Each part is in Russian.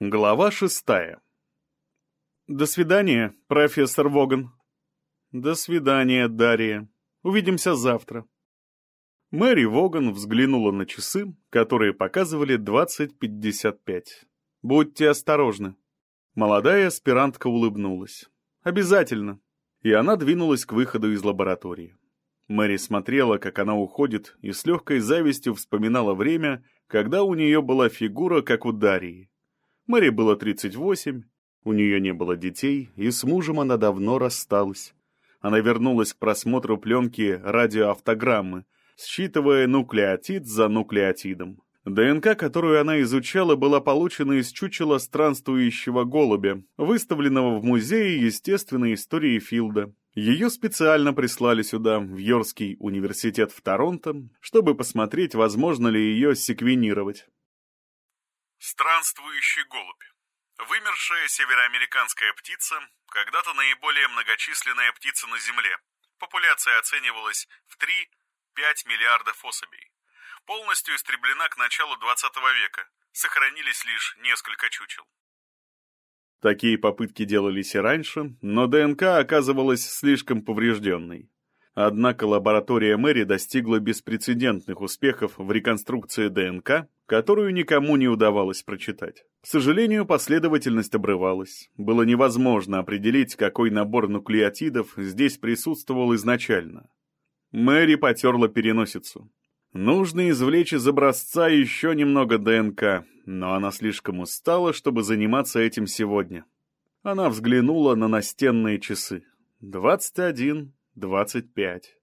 Глава шестая. «До свидания, профессор Воган». «До свидания, Дарья. Увидимся завтра». Мэри Воган взглянула на часы, которые показывали 20.55. «Будьте осторожны». Молодая аспирантка улыбнулась. «Обязательно». И она двинулась к выходу из лаборатории. Мэри смотрела, как она уходит, и с легкой завистью вспоминала время, когда у нее была фигура, как у Дарьи. Мэри было 38, у нее не было детей, и с мужем она давно рассталась. Она вернулась к просмотру пленки радиоавтограммы, считывая нуклеотид за нуклеотидом. ДНК, которую она изучала, была получена из чучела странствующего голубя, выставленного в Музее естественной истории Филда. Ее специально прислали сюда, в Йоркский университет в Торонто, чтобы посмотреть, возможно ли ее секвенировать. Странствующий голубь. Вымершая североамериканская птица, когда-то наиболее многочисленная птица на Земле. Популяция оценивалась в 3-5 миллиардов особей. Полностью истреблена к началу 20 века. Сохранились лишь несколько чучел. Такие попытки делались и раньше, но ДНК оказывалась слишком поврежденной. Однако лаборатория Мэри достигла беспрецедентных успехов в реконструкции ДНК, которую никому не удавалось прочитать. К сожалению, последовательность обрывалась. Было невозможно определить, какой набор нуклеотидов здесь присутствовал изначально. Мэри потерла переносицу. Нужно извлечь из образца еще немного ДНК, но она слишком устала, чтобы заниматься этим сегодня. Она взглянула на настенные часы. Двадцать один, 25.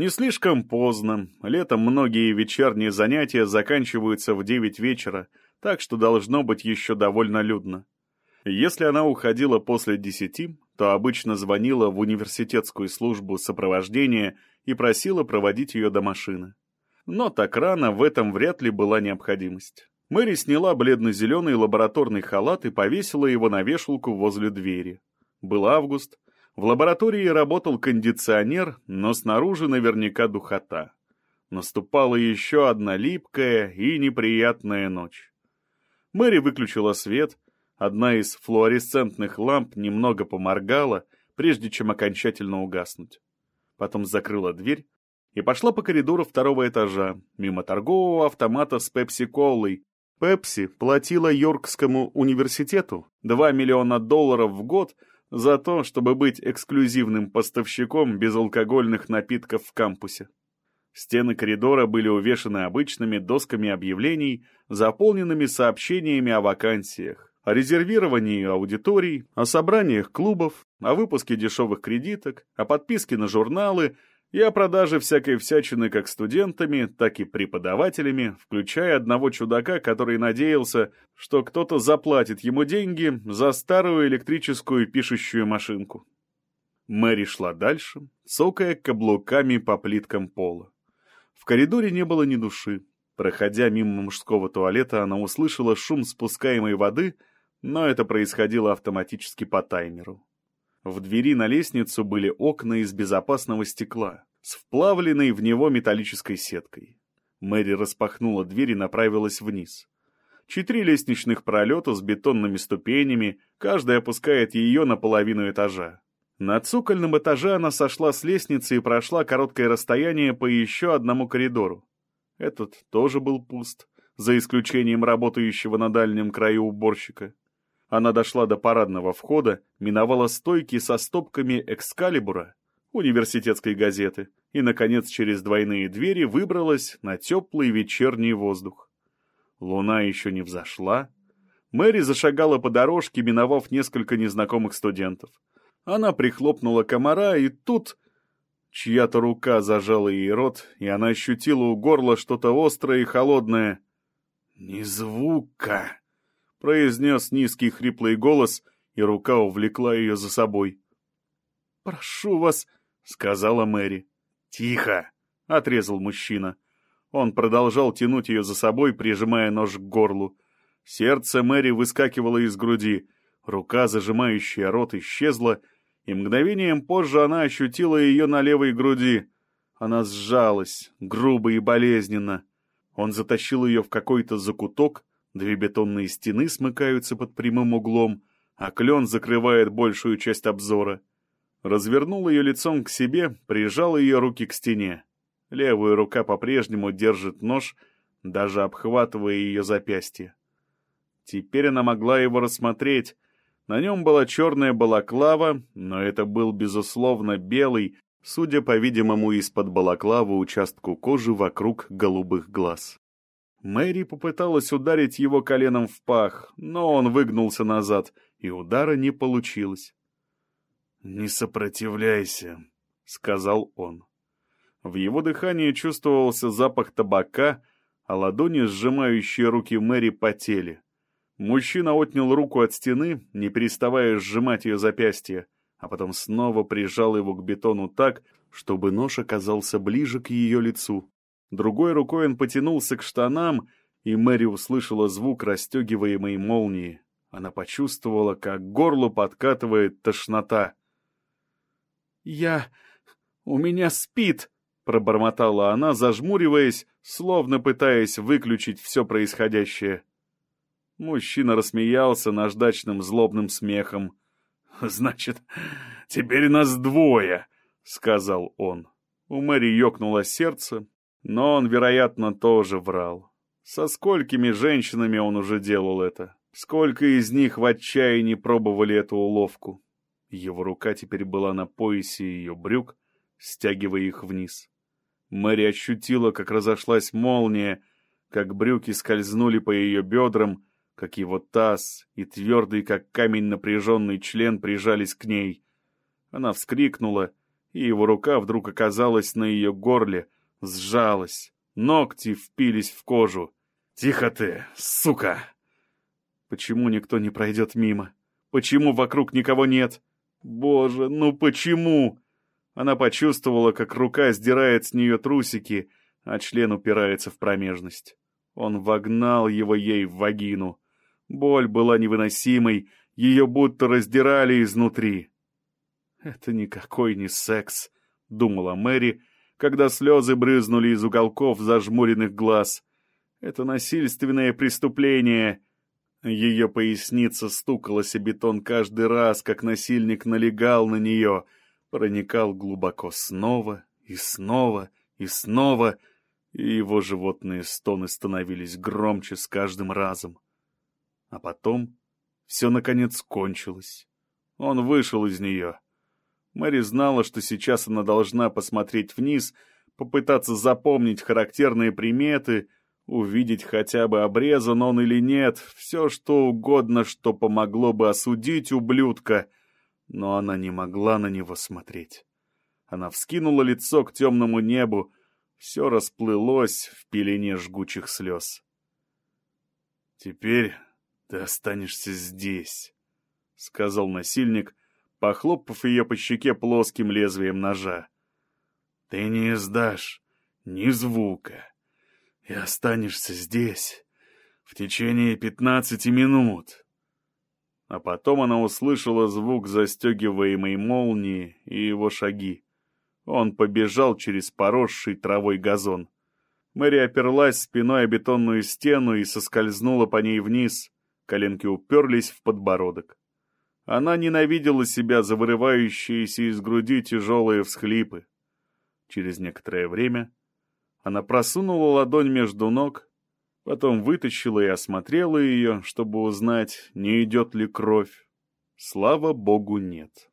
Не слишком поздно, летом многие вечерние занятия заканчиваются в 9 вечера, так что должно быть еще довольно людно. Если она уходила после 10, то обычно звонила в университетскую службу сопровождения и просила проводить ее до машины. Но так рано в этом вряд ли была необходимость. Мэри сняла бледно-зеленый лабораторный халат и повесила его на вешалку возле двери. Был август, в лаборатории работал кондиционер, но снаружи наверняка духота. Наступала еще одна липкая и неприятная ночь. Мэри выключила свет, одна из флуоресцентных ламп немного поморгала, прежде чем окончательно угаснуть. Потом закрыла дверь и пошла по коридору второго этажа, мимо торгового автомата с пепси-колой. Пепси платила Йоркскому университету 2 миллиона долларов в год – за то, чтобы быть эксклюзивным поставщиком безалкогольных напитков в кампусе. Стены коридора были увешаны обычными досками объявлений, заполненными сообщениями о вакансиях, о резервировании аудиторий, о собраниях клубов, о выпуске дешевых кредиток, о подписке на журналы и о продаже всякой всячины как студентами, так и преподавателями, включая одного чудака, который надеялся, что кто-то заплатит ему деньги за старую электрическую пишущую машинку. Мэри шла дальше, цокая каблуками по плиткам пола. В коридоре не было ни души. Проходя мимо мужского туалета, она услышала шум спускаемой воды, но это происходило автоматически по таймеру. В двери на лестницу были окна из безопасного стекла, с вплавленной в него металлической сеткой. Мэри распахнула дверь и направилась вниз. Четыре лестничных пролета с бетонными ступенями, каждый опускает ее на половину этажа. На цокольном этаже она сошла с лестницы и прошла короткое расстояние по еще одному коридору. Этот тоже был пуст, за исключением работающего на дальнем краю уборщика. Она дошла до парадного входа, миновала стойки со стопками экскалибура, университетской газеты, и, наконец, через двойные двери выбралась на теплый вечерний воздух. Луна еще не взошла. Мэри зашагала по дорожке, миновав несколько незнакомых студентов. Она прихлопнула комара, и тут... Чья-то рука зажала ей рот, и она ощутила у горла что-то острое и холодное. «Ни звука!» — произнес низкий хриплый голос, и рука увлекла ее за собой. «Прошу вас», — сказала Мэри. «Тихо!» — отрезал мужчина. Он продолжал тянуть ее за собой, прижимая нож к горлу. Сердце Мэри выскакивало из груди. Рука, зажимающая рот, исчезла, и мгновением позже она ощутила ее на левой груди. Она сжалась, грубо и болезненно. Он затащил ее в какой-то закуток, Две бетонные стены смыкаются под прямым углом, а клен закрывает большую часть обзора. Развернул ее лицом к себе, прижал ее руки к стене. Левая рука по-прежнему держит нож, даже обхватывая ее запястье. Теперь она могла его рассмотреть. На нем была черная балаклава, но это был, безусловно, белый, судя, по-видимому, из-под балаклавы участку кожи вокруг голубых глаз. Мэри попыталась ударить его коленом в пах, но он выгнулся назад, и удара не получилось. «Не сопротивляйся», — сказал он. В его дыхании чувствовался запах табака, а ладони, сжимающие руки Мэри, потели. Мужчина отнял руку от стены, не переставая сжимать ее запястье, а потом снова прижал его к бетону так, чтобы нож оказался ближе к ее лицу. Другой рукой он потянулся к штанам, и Мэри услышала звук расстегиваемой молнии. Она почувствовала, как горло подкатывает тошнота. «Я... у меня спит!» — пробормотала она, зажмуриваясь, словно пытаясь выключить все происходящее. Мужчина рассмеялся наждачным злобным смехом. «Значит, теперь нас двое!» — сказал он. У Мэри ёкнуло сердце, но он, вероятно, тоже врал. Со сколькими женщинами он уже делал это? Сколько из них в отчаянии пробовали эту уловку? Его рука теперь была на поясе ее брюк, стягивая их вниз. Мэри ощутила, как разошлась молния, как брюки скользнули по ее бедрам, как его таз и твердый, как камень напряженный член прижались к ней. Она вскрикнула, и его рука вдруг оказалась на ее горле — сжалась, ногти впились в кожу. «Тихо ты, сука!» Почему никто не пройдет мимо? Почему вокруг никого нет? Боже, ну почему? Она почувствовала, как рука сдирает с нее трусики, а член упирается в промежность. Он вогнал его ей в вагину. Боль была невыносимой, ее будто раздирали изнутри. «Это никакой не секс», — думала Мэри, когда слезы брызнули из уголков зажмуренных глаз. Это насильственное преступление. Ее поясница стукалась о бетон каждый раз, как насильник налегал на нее, проникал глубоко снова и снова и снова, и его животные стоны становились громче с каждым разом. А потом все наконец кончилось. Он вышел из нее. Мэри знала, что сейчас она должна посмотреть вниз, попытаться запомнить характерные приметы, увидеть хотя бы обрезан он или нет, все что угодно, что помогло бы осудить ублюдка, но она не могла на него смотреть. Она вскинула лицо к темному небу, все расплылось в пелене жгучих слез. «Теперь ты останешься здесь», — сказал насильник, похлопав ее по щеке плоским лезвием ножа. «Ты не издашь ни звука и останешься здесь в течение пятнадцати минут». А потом она услышала звук застегиваемой молнии и его шаги. Он побежал через поросший травой газон. Мэри оперлась спиной о бетонную стену и соскользнула по ней вниз. Коленки уперлись в подбородок. Она ненавидела себя за вырывающиеся из груди тяжелые всхлипы. Через некоторое время она просунула ладонь между ног, потом вытащила и осмотрела ее, чтобы узнать, не идет ли кровь. Слава богу, нет.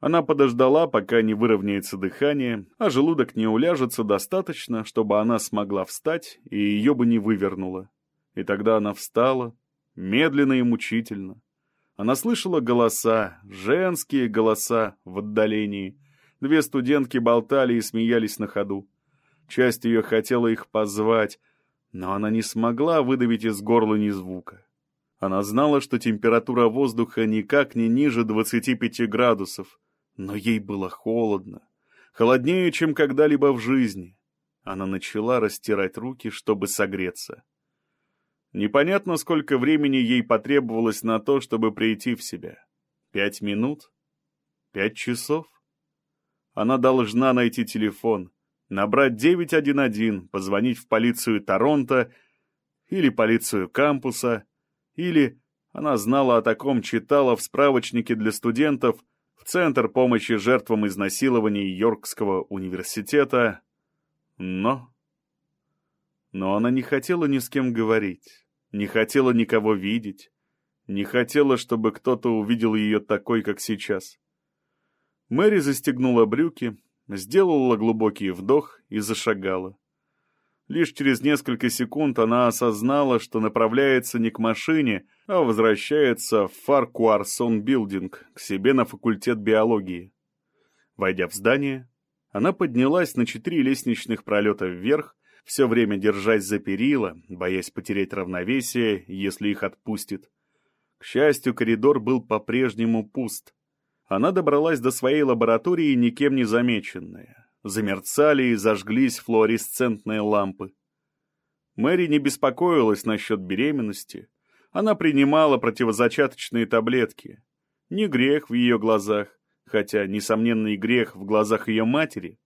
Она подождала, пока не выровняется дыхание, а желудок не уляжется достаточно, чтобы она смогла встать, и ее бы не вывернуло. И тогда она встала, медленно и мучительно, она слышала голоса, женские голоса в отдалении. Две студентки болтали и смеялись на ходу. Часть ее хотела их позвать, но она не смогла выдавить из горла ни звука. Она знала, что температура воздуха никак не ниже 25 градусов, но ей было холодно, холоднее, чем когда-либо в жизни. Она начала растирать руки, чтобы согреться. Непонятно, сколько времени ей потребовалось на то, чтобы прийти в себя. Пять минут? Пять часов? Она должна найти телефон, набрать 911, позвонить в полицию Торонто или полицию кампуса, или она знала о таком, читала в справочнике для студентов в Центр помощи жертвам изнасилований Йоркского университета, но... Но она не хотела ни с кем говорить, не хотела никого видеть, не хотела, чтобы кто-то увидел ее такой, как сейчас. Мэри застегнула брюки, сделала глубокий вдох и зашагала. Лишь через несколько секунд она осознала, что направляется не к машине, а возвращается в Фаркуарсон Билдинг, к себе на факультет биологии. Войдя в здание, она поднялась на четыре лестничных пролета вверх, все время держась за перила, боясь потерять равновесие, если их отпустит. К счастью, коридор был по-прежнему пуст. Она добралась до своей лаборатории никем не замеченная замерцали и зажглись флуоресцентные лампы. Мэри не беспокоилась насчет беременности. Она принимала противозачаточные таблетки. Не грех в ее глазах, хотя несомненный грех в глазах ее матери,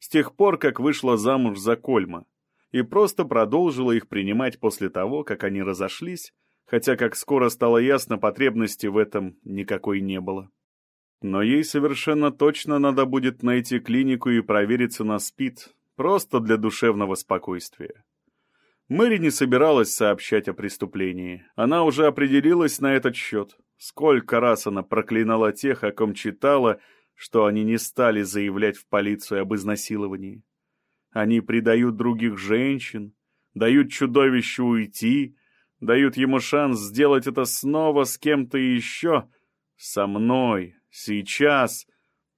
с тех пор, как вышла замуж за Кольма, и просто продолжила их принимать после того, как они разошлись, хотя, как скоро стало ясно, потребности в этом никакой не было. Но ей совершенно точно надо будет найти клинику и провериться на СПИД, просто для душевного спокойствия. Мэри не собиралась сообщать о преступлении. Она уже определилась на этот счет. Сколько раз она проклинала тех, о ком читала, что они не стали заявлять в полицию об изнасиловании. Они предают других женщин, дают чудовищу уйти, дают ему шанс сделать это снова с кем-то еще, со мной, сейчас,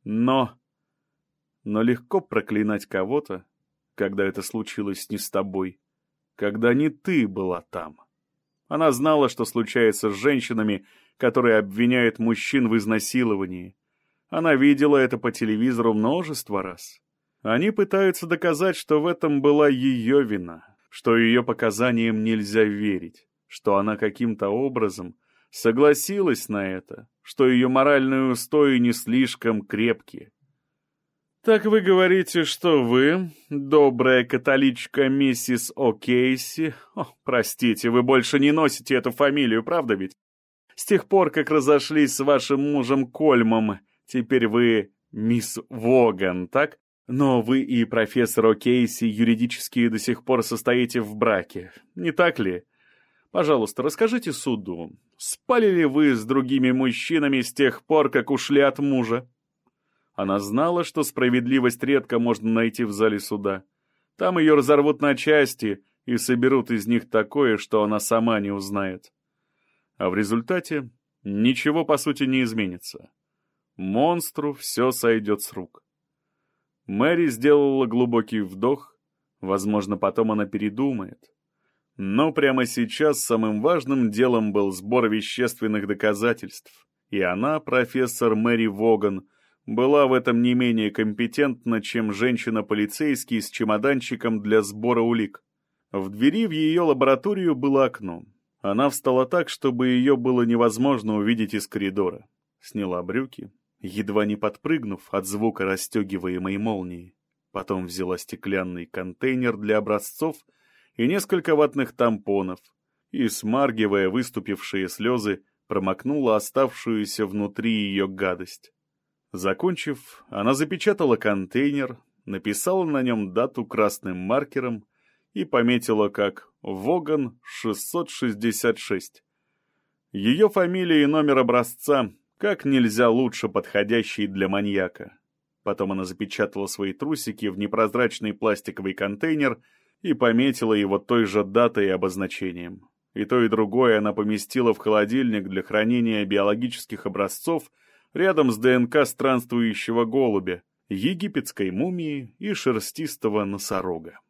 но... Но легко проклинать кого-то, когда это случилось не с тобой, когда не ты была там. Она знала, что случается с женщинами, которые обвиняют мужчин в изнасиловании. Она видела это по телевизору множество раз. Они пытаются доказать, что в этом была ее вина, что ее показаниям нельзя верить, что она каким-то образом согласилась на это, что ее моральные устои не слишком крепкие. «Так вы говорите, что вы, добрая католичка миссис О'Кейси... О, простите, вы больше не носите эту фамилию, правда ведь? С тех пор, как разошлись с вашим мужем Кольмом, теперь вы мисс Воган, так? Но вы и профессор О'Кейси юридически до сих пор состоите в браке, не так ли?» Пожалуйста, расскажите суду, спали ли вы с другими мужчинами с тех пор, как ушли от мужа? Она знала, что справедливость редко можно найти в зале суда. Там ее разорвут на части и соберут из них такое, что она сама не узнает. А в результате ничего по сути не изменится. Монстру все сойдет с рук. Мэри сделала глубокий вдох, возможно, потом она передумает. Но прямо сейчас самым важным делом был сбор вещественных доказательств, и она, профессор Мэри Воган, была в этом не менее компетентна, чем женщина-полицейский с чемоданчиком для сбора улик. В двери в ее лабораторию было окно. Она встала так, чтобы ее было невозможно увидеть из коридора. Сняла брюки, едва не подпрыгнув от звука расстегиваемой молнии. Потом взяла стеклянный контейнер для образцов и несколько ватных тампонов, и, смаргивая выступившие слезы, промокнула оставшуюся внутри ее гадость. Закончив, она запечатала контейнер, написала на нем дату красным маркером и пометила как «Воган 666». Ее фамилия и номер образца как нельзя лучше подходящий для маньяка. Потом она запечатала свои трусики в непрозрачный пластиковый контейнер и пометила его той же датой и обозначением. И то, и другое она поместила в холодильник для хранения биологических образцов рядом с ДНК странствующего голубя, египетской мумии и шерстистого носорога.